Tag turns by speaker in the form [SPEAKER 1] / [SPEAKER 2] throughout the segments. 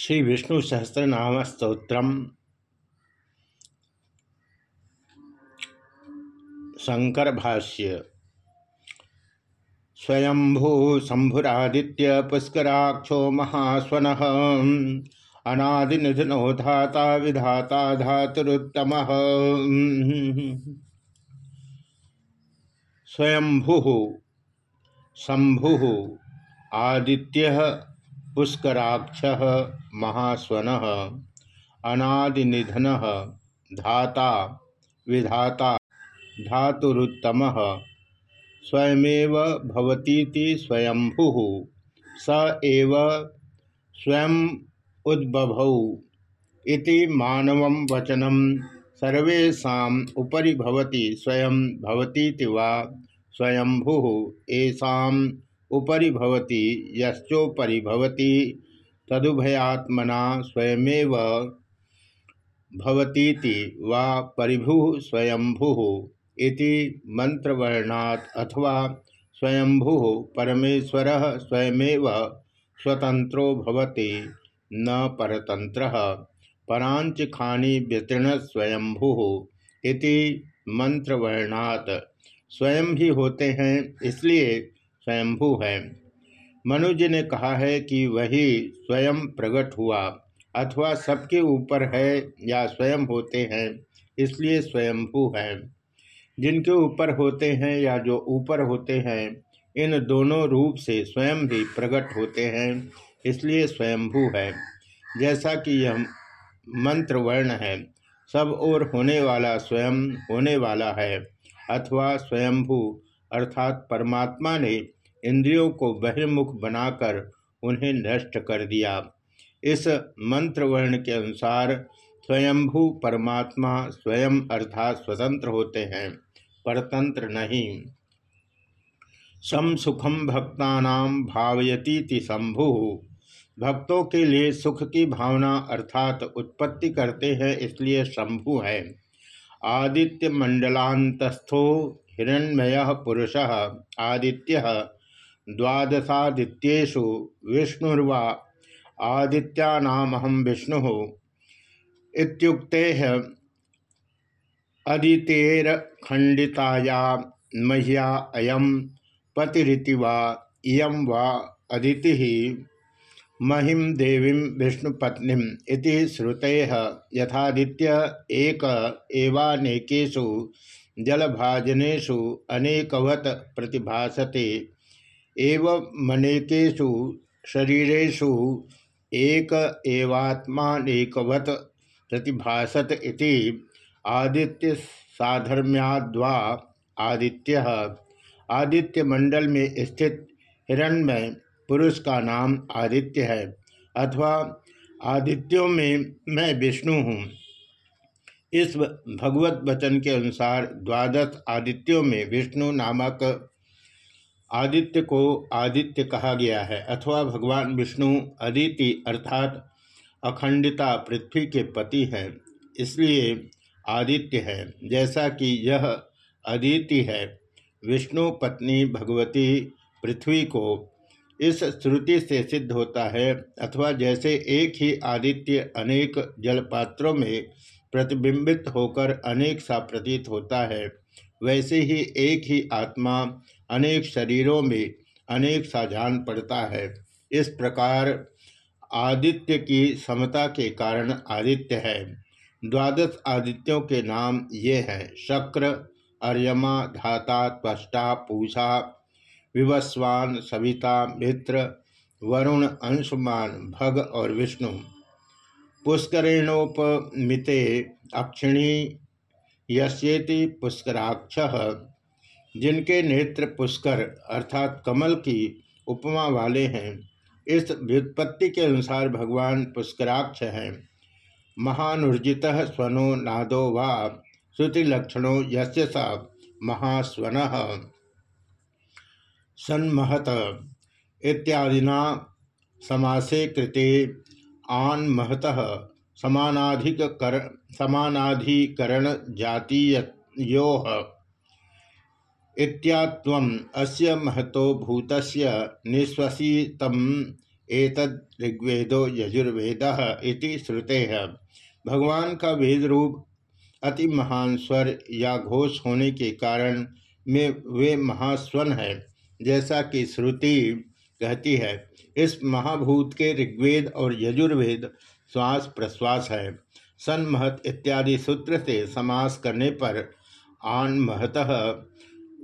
[SPEAKER 1] श्री विष्णु सहस्रनाम स्त्रोत्र शंकर भाष्य स्वयंभू शंभुरादित्य पुष्कराक्षो महास्वन। अनादिनिधनो धाता विधाता धातुरुत्तम। स्वयंभु शंभु आदित्य पुष्कराक्ष महास्वन, अनादिनिधन, धाता, विधाता, धातुरुत्तम, स्वयमेव भवतीति स्वयंभु, स एव स्वयं उद्बभौ इति मानव वचनम सर्वेशा उपरि भवति स्वयं भवतीति वा स्वयंभु येषाम उपरि भवति यश्चोपरि भवति तदुभयात्मना स्वयमेव भवतीति वा परिभु स्वयंभु इति मंत्रवर्णात् अथवा स्वयंभु परमेश्वर स्वयमेव स्वतंत्रो भवति, न परतंत्र परांच खानी व्यतीर्ण स्वयंभु इति स्वयं भी होते हैं, इसलिए स्वयंभू है। मनुज ने कहा है कि वही स्वयं प्रकट हुआ, अथवा सबके ऊपर है या स्वयं होते हैं, इसलिए स्वयंभू है। जिनके ऊपर होते हैं या जो ऊपर होते हैं, इन दोनों रूप से स्वयं भी प्रकट होते हैं, इसलिए स्वयंभू है। जैसा कि यह मंत्र वर्ण है, सब ओर होने वाला स्वयं होने वाला है, अथवा स्वयंभू, अर्थात परमात्मा ने इंद्रियों को बहिर्मुख बनाकर उन्हें नष्ट कर दिया। इस मंत्र वर्ण के अनुसार स्वयंभू परमात्मा स्वयं अर्थात स्वतंत्र होते हैं, परतंत्र नहीं। सम सुखम भक्ता भावयती शंभु। भक्तों के लिए सुख की भावना अर्थात उत्पत्ति करते हैं, इसलिए शंभु है। आदित्य मंडलांतस्थो हिरण्मय पुरुष, आदित्य द्वादशादित्यु विष्णुर्वा आदित्यानामहम विष्णु इत्युक्ते अदितेर खंडिताया मह्या अयम पतिरिति वा इयम वा अदिति महिम देवी विष्णुपत्नी इति श्रुते। यथादित्य एक एवानेकेशु जलभाजनेशु अनेकवत प्रतिभासते। एव मनेकेशु शरीरेशु एक एवात्मानेकवत प्रतिभासत इति आदित्य साधर्म्याद्वा आदित्य। आदित्य मंडल में स्थित हिरण्मय पुरुष का नाम आदित्य है, अथवा आदित्यों में मैं विष्णु हूँ। इस भगवत वचन के अनुसार द्वादश आदित्यों में विष्णु नामक आदित्य को आदित्य कहा गया है, अथवा भगवान विष्णु अदिति अर्थात अखंडिता पृथ्वी के पति हैं, इसलिए आदित्य है। जैसा कि यह अदिति है, विष्णु पत्नी भगवती पृथ्वी को इस श्रुति से सिद्ध होता है, अथवा जैसे एक ही आदित्य अनेक जलपात्रों में प्रतिबिंबित होकर अनेक सा प्रतीत होता है, वैसे ही एक ही आत्मा अनेक शरीरों में अनेक सा जान पड़ता है। इस प्रकार आदित्य की समता के कारण आदित्य है। द्वादश आदित्यों के नाम ये हैं। शक्र, अर्यमा, धाता, त्वष्टा, पूषा, विवस्वान, सविता, मित्र, वरुण, अंशमान, भग और विष्णु। पुष्करेणोपमिते अक्षिणी यश्येति पुष्कराक्ष। जिनके नेत्र पुष्कर अर्थात कमल की उपमा वाले हैं, इस व्युत्पत्ति के अनुसार भगवान पुष्कराक्ष हैं। महानुर्जित स्वनो नादो वा श्रुतिलक्षणों यस्य स महास्वन। सन्महत इत्यादिना समासे कृते आन महत समानाधिकर समानाधिकरण जातीयो इत्यात्वम अस्य महतो भूतस्य निश्वसितम एतद ऋग्वेदो यजुर्वेद इति है भगवान का वेद रूप अति महान स्वर या घोष होने के कारण में वे महास्वन है, जैसा कि श्रुति कहती है। इस महाभूत के ऋग्वेद और यजुर्वेद श्वास प्रश्वास है। सन महत इत्यादि सूत्र से समास करने पर आन महत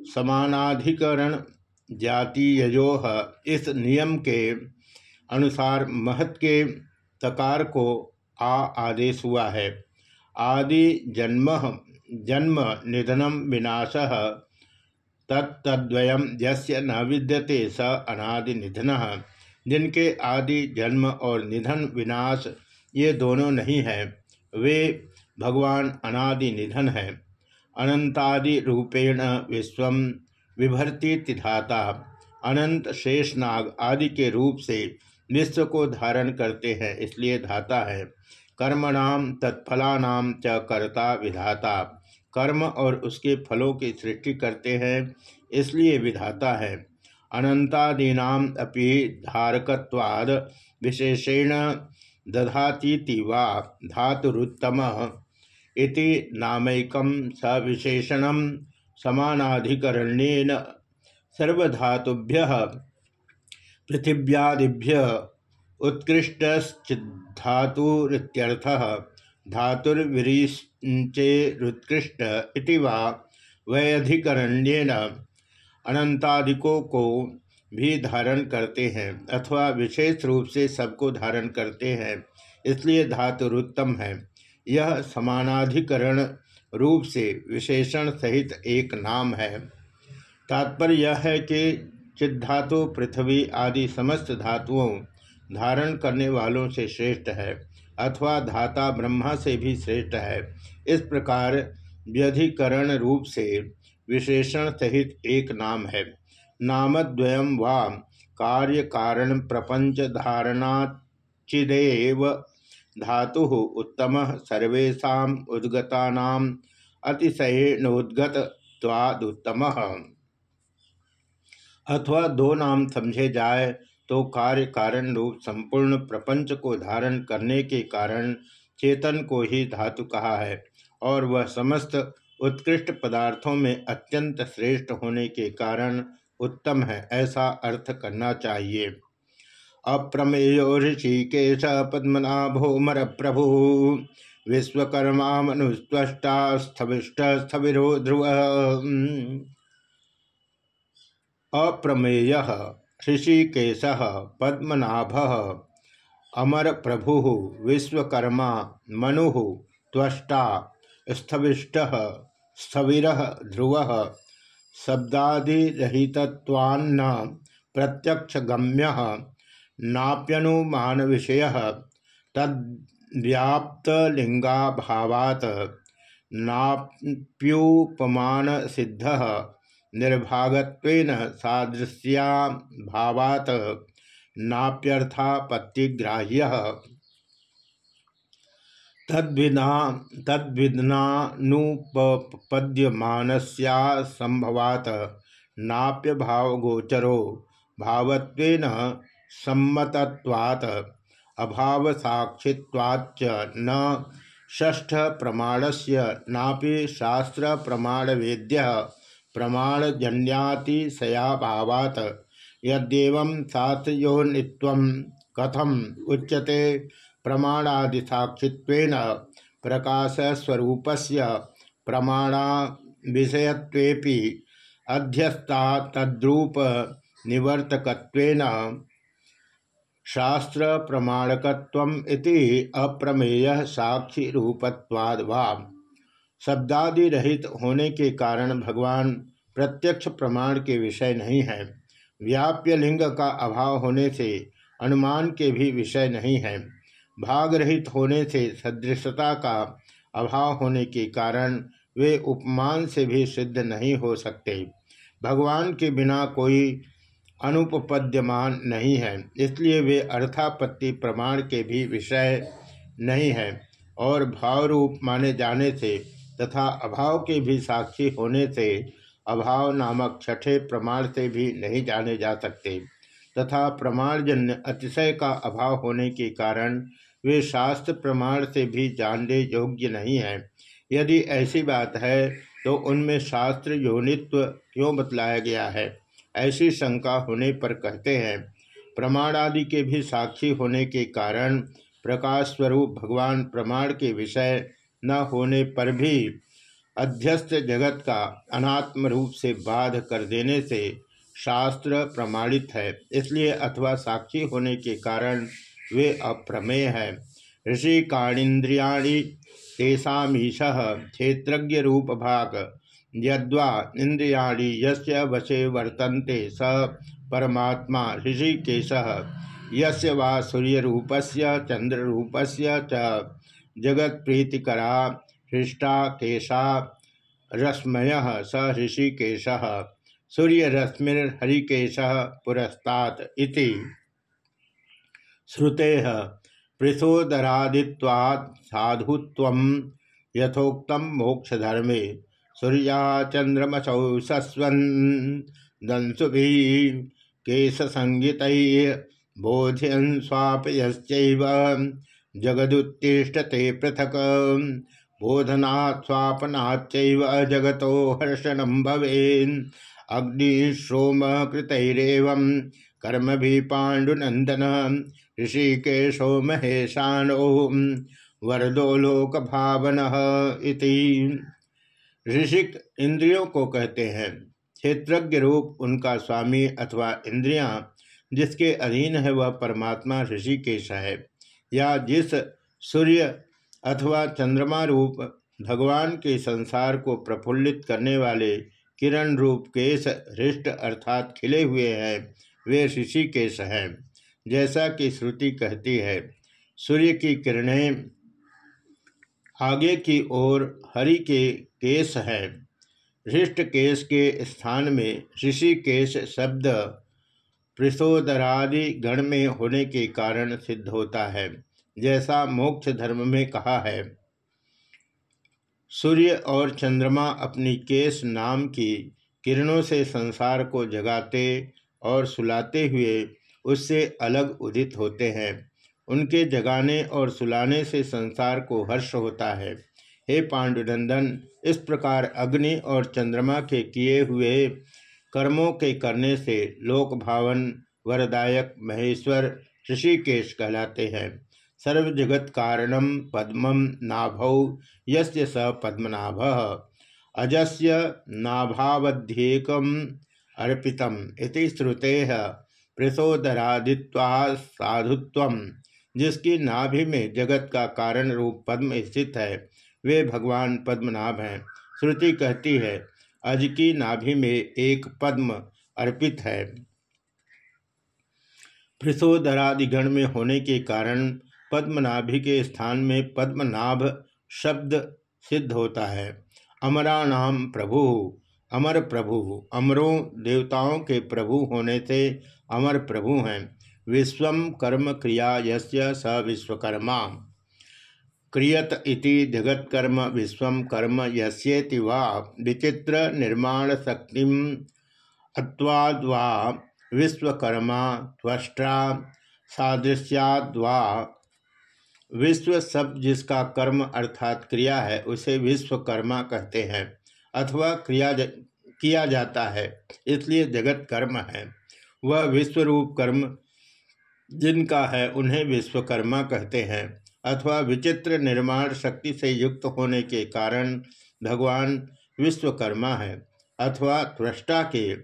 [SPEAKER 1] समानाधिकरण जाति यजोह इस नियम के अनुसार महत के तकार को आ आदेश हुआ है। आदि जन्म जन्म निधनम विनाश तत्तद्वयम यस्य न विद्यते स अनादि निधन। जिनके आदि जन्म और निधन विनाश ये दोनों नहीं हैं, वे भगवान अनादि निधन है। अनंतादि रूपेण विश्व विभर्ति तिधाता अनंत शेषनाग आदि के रूप से विश्व को धारण करते हैं, इसलिए धाता है। कर्मणाम तत्फलानाम च कर्ता विधाता। कर्म और उसके फलों की सृष्टि करते हैं, इसलिए विधाता है। अनंतादीनाम अपि धारकत्वाद विशेषेण दधातीति वा धातुरुत्तम। इति नामैकम सविशेषण समानाधिकरणेन सर्वधातुभ्य पृथिव्यादिभ्य उत्कृष्टधातुरीत्यर्थ धातुर्विरीचेरुत्कृष्ट इति वैधिकरण्येन अनंतादिकों को भी धारण करते हैं अथवा विशेष रूप से सबको धारण करते हैं, इसलिए धातुरुत्तम है। यह समानाधिकरण रूप से विशेषण सहित एक नाम है। तात्पर्य यह है कि चिद्धातु पृथ्वी आदि समस्त धातुओं धारण करने वालों से श्रेष्ठ है, अथवा धाता ब्रह्मा से भी श्रेष्ठ है। इस प्रकार व्यधिकरण रूप से विशेषण सहित एक नाम है। नामद्वयम वा कार्य कारण प्रपंच धारणाचिदेव धातु उत्तम सर्वेशा उद्गता अतिशयनोद्गतवादुत्तम अथवा दो नाम समझे जाए तो कार्य कारण रूप संपूर्ण प्रपंच को धारण करने के कारण चेतन को ही धातु कहा है और वह समस्त उत्कृष्ट पदार्थों में अत्यंत श्रेष्ठ होने के कारण उत्तम है, ऐसा अर्थ करना चाहिए। अप्रमेयो ऋषिकेश पद्मनाभोमर प्रभु विश्वकर्मा मनुस्वष्टा स्थविष्ट स्थविरो ध्रुव अप्रमेय ऋषिकेश पद्मनाभ। अमर प्रभु विश्वकर्मा मनु त्वष्टा स्थविष्ट स्थविर ध्रुव। शब्दादिहितवान्न प्रत्यक्ष गम्य नाप्यनुमान विषय तद्व्याप्तलिंगाभावात नाप्युपमान सिद्ध निर्भागत्वेन सादृश्या भावात नाप्यर्थापत्तिग्राह्य। तद्विना तद्विदनानुपद्यमानस्या संभवात नाप्य भावगोचरो भावत्वेन सम्मतत्वात् अभाव साक्षित्वाच्च न। ष्ठ प्रमाणस्य नापि शास्त्र प्रमाण वेद्य प्रमाण प्रमाणजन्यातिशयाभावात्। यद्यव सात्योनित्वं कथम उच्यते प्रमाणादिसाक्षित्वेन, प्रकाशस्वरूपस्य प्रमाणा विषयत्वेपि अध्यस्ता तद्रूप शास्त्र प्रमाणकत्वमिति अप्रमेय साक्षी रूपत्वाद वा शब्दादि रहित होने के कारण भगवान प्रत्यक्ष प्रमाण के विषय नहीं है। व्याप्य लिंग का अभाव होने से अनुमान के भी विषय नहीं है। भाग रहित होने से सदृशता का अभाव होने के कारण वे उपमान से भी सिद्ध नहीं हो सकते। भगवान के बिना कोई अनुपपद्यमान नहीं है, इसलिए वे अर्थापत्ति प्रमाण के भी विषय नहीं है और भाव रूप माने जाने से तथा अभाव के भी साक्षी होने से अभाव नामक छठे प्रमाण से भी नहीं जाने जा सकते। तथा प्रमाणजन्य अतिशय का अभाव होने के कारण वे शास्त्र प्रमाण से भी जानने योग्य नहीं है। यदि ऐसी बात है तो उनमें शास्त्र योनित्व क्यों बतलाया गया है? ऐसी शंका होने पर कहते हैं प्रमाण आदि के भी साक्षी होने के कारण प्रकाश स्वरूप भगवान प्रमाण के विषय न होने पर भी अध्यस्त जगत का अनात्म रूप से बाध कर देने से शास्त्र प्रमाणित है। इसलिए अथवा साक्षी होने के कारण वे अप्रमेय है। ऋषि काणीन्द्रियाणी तेषामीश क्षेत्रज्ञ रूप भाग यद्वा इंद्रियाणी यस्य वशे वर्तन्ते स परमात्मा ऋषिकेश। यस्य वा सूर्यरूपस्य चंद्ररूपस्य च जगत्प्रीतिकरा हृष्टा केशा रश्मय स ऋषिकेश। सूर्यरश्मिर्हरिकेश पुरस्तात् इति। श्रुते पृथोदरादित्वात् साधुत्वं यथोक्तं मोक्षधर्मे। सूर्या चंद्रमसौ सस्वन् दंसुभिः केशसंगितैः बोध्यन् स्वापयश्चैव। जगदुत्तिष्ठते पृथक्। बोधनात् स्वापनाच्चैव जगतो हर्षणं भवेन्। कर्म भी पाण्डुनन्दन ऋषिकेशो महेशानो। वरदो लोक भावन इति। ऋषिक इंद्रियों को कहते हैं। क्षेत्रज्ञ रूप उनका स्वामी अथवा इंद्रियाँ जिसके अधीन है वह परमात्मा ऋषिकेश है। या जिस सूर्य अथवा चंद्रमा रूप भगवान के संसार को प्रफुल्लित करने वाले किरण रूप केश हृष्ट अर्थात खिले हुए हैं, वे ऋषिकेश हैं, जैसा कि श्रुति कहती है। सूर्य की किरणें आगे की ओर हरि के केश है। हृष्ट केश के स्थान में ऋषिकेश शब्द पृषोदरादि गण में होने के कारण सिद्ध होता है, जैसा मोक्ष धर्म में कहा है। सूर्य और चंद्रमा अपनी केश नाम की किरणों से संसार को जगाते और सुलाते हुए उससे अलग उदित होते हैं। उनके जगाने और सुलाने से संसार को हर्ष होता है। हे पांडुनंदन, इस प्रकार अग्नि और चंद्रमा के किए हुए कर्मों के करने से लोक भावन वरदायक महेश्वर ऋषिकेश कहलाते हैं। सर्वजगत कारणम पद्मम नाभौ, यस्य स पद्मनाभ, अजस्य नाभावध्येकम अर्पितम इति श्रुते पृषोदरादित्वा साधुत्व जिसकी नाभि में जगत का कारण रूप पद्म स्थित है, वे भगवान पद्मनाभ हैं। श्रुति कहती है, अज की नाभि में एक पद्म अर्पित है। पृषोदरादिगण में होने के कारण पद्मनाभि के स्थान में पद्मनाभ शब्द सिद्ध होता है। अमराणाम प्रभु, अमर प्रभु, अमरों देवताओं के प्रभु होने से अमर प्रभु हैं। विश्वम कर्म क्रिया यस्य स विश्वकर्मा। क्रियत इति जगत्कर्म विश्व कर्म यस्येति वा विचित्र निर्माण शक्ति अत्वाद्वा विश्वकर्मा त्वष्ट्रा सादृश्याद्वा विश्व शब्द जिसका कर्म अर्थात क्रिया है उसे विश्वकर्मा कहते हैं अथवा क्रिया ज, किया जाता है इसलिए जगत कर्म है। वह विश्वरूप कर्म जिनका है, उन्हें विश्वकर्मा कहते हैं, अथवा विचित्र निर्माण शक्ति से युक्त होने के कारण भगवान विश्वकर्मा है, अथवा त्वष्टा के,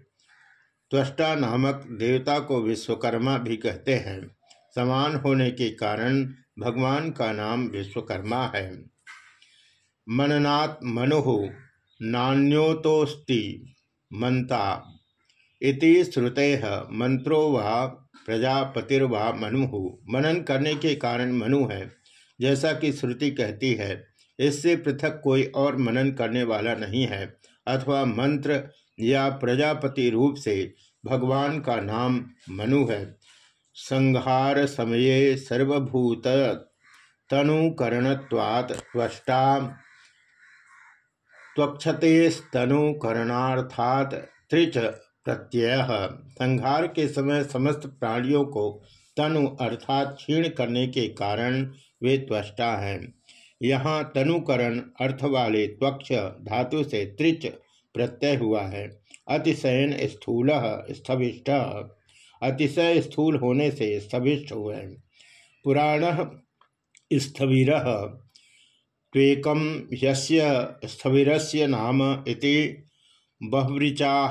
[SPEAKER 1] त्वष्टा नामक देवता को विश्वकर्मा भी कहते हैं। समान होने के कारण भगवान का नाम विश्वकर्मा है। मननात् मनु नान्योतोस्ति मंता इति श्रुते मंत्रो व प्रजापतिर्वा मनु। मनन करने के कारण मनु है, जैसा कि श्रुति कहती है, इससे पृथक कोई और मनन करने वाला नहीं है, अथवा मंत्र या प्रजापति रूप से भगवान का नाम मनु है। संहार समये सर्वभूत तनुकरणत्वात् त्वष्टा त्वक्षते स्तनुकरणार्थात् त्रिच प्रत्यय। संहार के समय समस्त प्राणियों को तनु अर्थात क्षीण करने के कारण वे त्वष्टा हैं। यहाँ तनुकरण अर्थ वाले त्वक्ष धातु से त्रिच प्रत्यय हुआ है। अतिशयन स्थूल स्थविष्ट। अतिशय स्थूल होने से स्थविष्ट हुए। पुराण स्थविर। त्वेकम यस्य स्थविरस्य नाम इति बहुवृचा।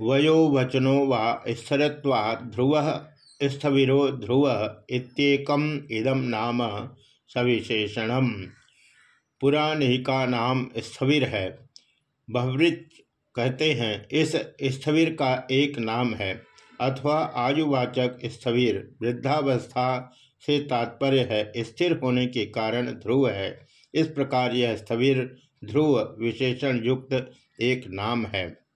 [SPEAKER 1] वयोवचनो वा स्थिरवा ध्रुव, स्थविरो ध्रुव इत्येकम इदम नाम सविशेषण पुराणिका नाम स्थविर है। बहुवृत कहते हैं, इस स्थविर का एक नाम है, अथवा आयुवाचक स्थविर, वृद्धावस्था से तात्पर्य है, स्थिर होने के कारण ध्रुव है। इस प्रकार यह स्थविर, ध्रुव विशेषण युक्त एक नाम है।